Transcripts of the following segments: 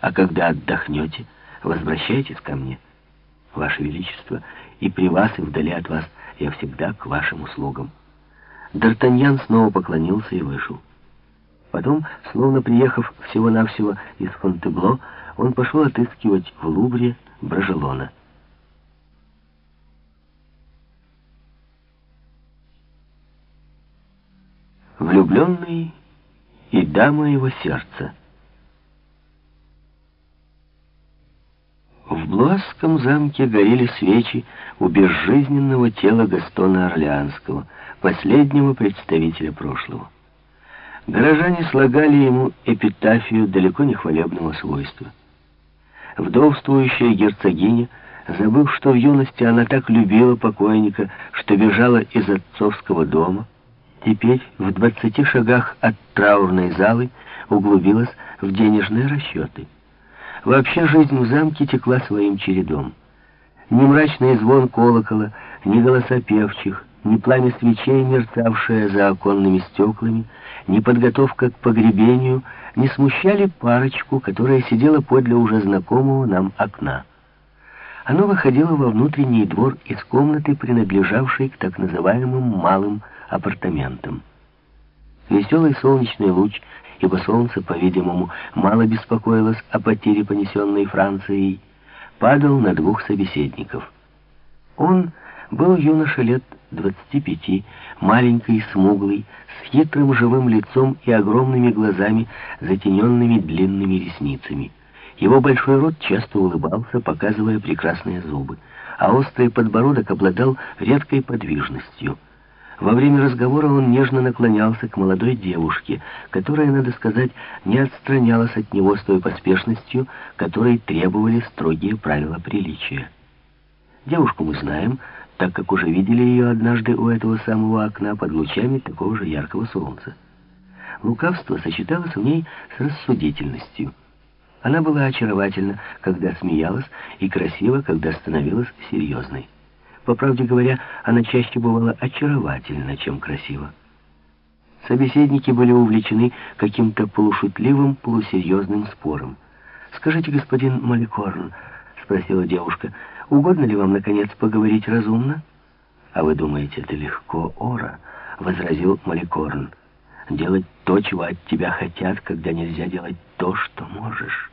А когда отдохнете, возвращайтесь ко мне, Ваше Величество, и при вас, и вдали от вас я всегда к вашим услугам». Д'Артаньян снова поклонился и вышел. Потом, словно приехав всего-навсего из Фонтебло, он пошел отыскивать в Лувре Брожелона. Влюбленный и дама его сердца. В Блуасском замке горели свечи у безжизненного тела Гастона Орлеанского, последнего представителя прошлого. Горожане слагали ему эпитафию далеко не хвалебного свойства. Вдовствующая герцогиня, забыв, что в юности она так любила покойника, что бежала из отцовского дома, теперь в двадцати шагах от траурной залы углубилась в денежные расчеты. Вообще жизнь в замке текла своим чередом. Ни мрачный звон колокола, ни голоса певчих, ни пламя свечей, мерцавшее за оконными стеклами, ни подготовка к погребению не смущали парочку, которая сидела подле уже знакомого нам окна. Оно выходило во внутренний двор из комнаты, принадлежавшей к так называемым малым апартаментам. Веселый солнечный луч, ибо солнце, по-видимому, мало беспокоилось о потере, понесенной Францией, падал на двух собеседников. Он был юноша лет 25, маленький, смуглый, с хитрым живым лицом и огромными глазами, затененными длинными ресницами. Его большой рот часто улыбался, показывая прекрасные зубы, а острый подбородок обладал редкой подвижностью. Во время разговора он нежно наклонялся к молодой девушке, которая, надо сказать, не отстранялась от него с той поспешностью, которой требовали строгие правила приличия. Девушку мы знаем, так как уже видели ее однажды у этого самого окна под лучами такого же яркого солнца. Лукавство сочеталось в ней с рассудительностью. Она была очаровательна, когда смеялась, и красива, когда становилась серьезной. По правде говоря, она чаще бывала очаровательна, чем красива. Собеседники были увлечены каким-то полушутливым, полусерьезным спором. «Скажите, господин Маликорн», — спросила девушка, — Угодно ли вам, наконец, поговорить разумно? А вы думаете, это легко, Ора, — возразил Маликорн. Делать то, чего от тебя хотят, когда нельзя делать то, что можешь.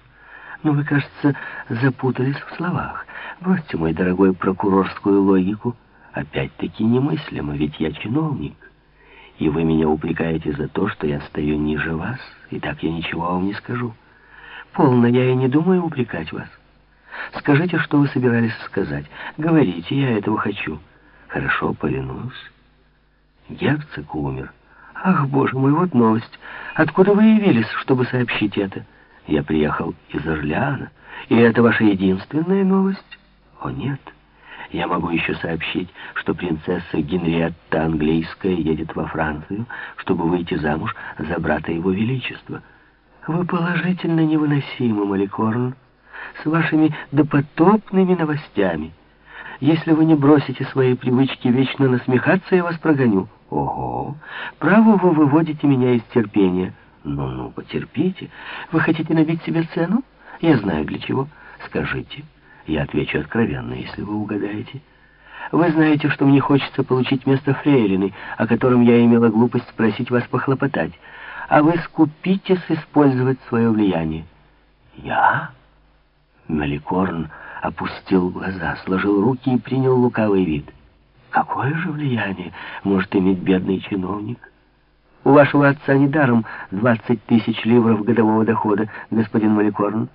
Но вы, кажется, запутались в словах. Бросьте, мой дорогой, прокурорскую логику. Опять-таки немыслимо, ведь я чиновник. И вы меня упрекаете за то, что я стою ниже вас, и так я ничего вам не скажу. Полно, я и не думаю упрекать вас. Скажите, что вы собирались сказать. Говорите, я этого хочу. Хорошо, повинуюсь. Герцог умер. Ах, боже мой, вот новость. Откуда вы явились, чтобы сообщить это? Я приехал из Орлеана. И это ваша единственная новость? О, нет. Я могу еще сообщить, что принцесса Генриетта Английская едет во Францию, чтобы выйти замуж за брата его величества. Вы положительно невыносимы, Маликорн с вашими допотопными новостями. Если вы не бросите свои привычки вечно насмехаться, я вас прогоню. Ого, право вы выводите меня из терпения. Ну-ну, потерпите. Вы хотите набить себе цену? Я знаю для чего. Скажите. Я отвечу откровенно, если вы угадаете. Вы знаете, что мне хочется получить место фрейлины, о котором я имела глупость спросить вас похлопотать. А вы скупитесь использовать свое влияние. Я? Маликорн опустил глаза, сложил руки и принял лукавый вид. Какое же влияние может иметь бедный чиновник? У вашего отца недаром 20 тысяч ливров годового дохода, господин Маликорн.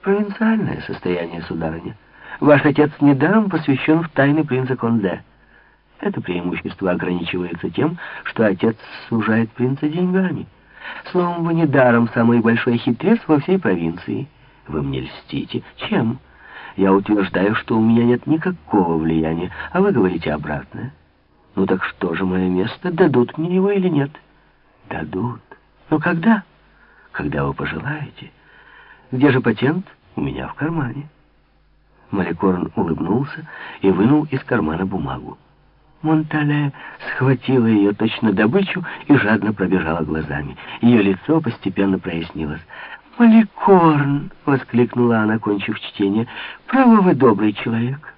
Провинциальное состояние, сударыня. Ваш отец недаром посвящен в тайны принца Конде. Это преимущество ограничивается тем, что отец сужает принца деньгами. Словом, вы недаром самый большой хитрец во всей провинции. Вы мне льстите. Чем? Я утверждаю, что у меня нет никакого влияния, а вы говорите обратное. Ну так что же мое место? Дадут мне его или нет? Дадут. Но когда? Когда вы пожелаете. Где же патент? У меня в кармане. Маликорн улыбнулся и вынул из кармана бумагу. Монтале схватила ее точно добычу и жадно пробежала глазами. Ее лицо постепенно прояснилось. «Маликорн!» — воскликнула она, кончив чтение. «Право, вы добрый человек.